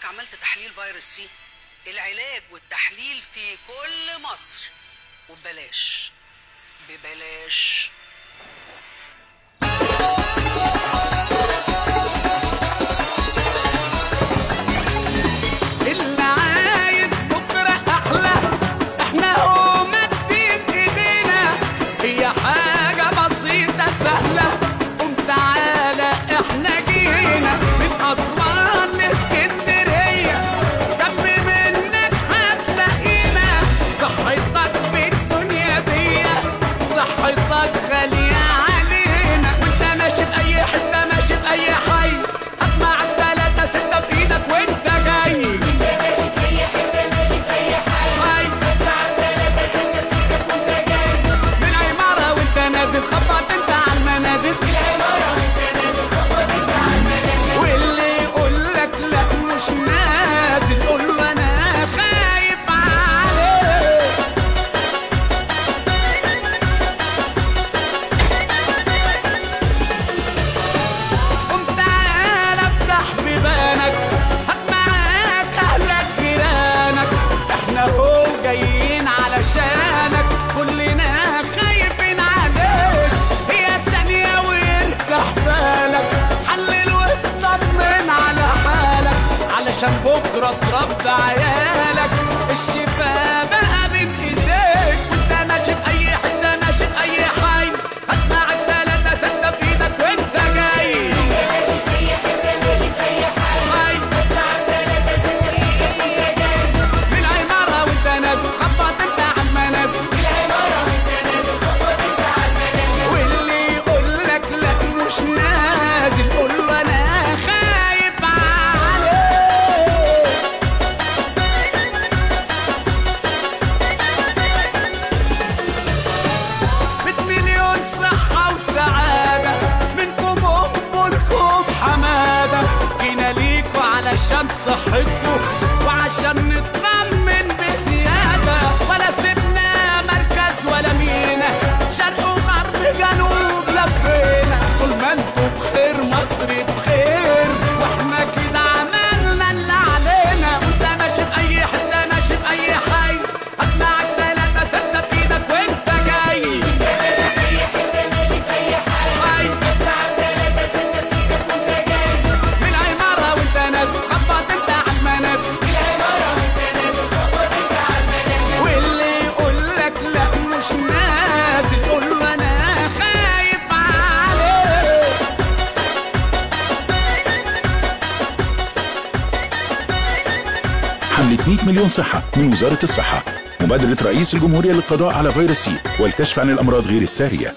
حضرتك عملت تحليل فيروس سي. العلاج والتحليل في كل مصر. وببلاش. ببلاش. up by حملة ل مليون صحة من وزارة الصحة. مبادرة رئيس الجمهورية للقضاء على فيروس سي والكشف عن الأمراض غير السارية.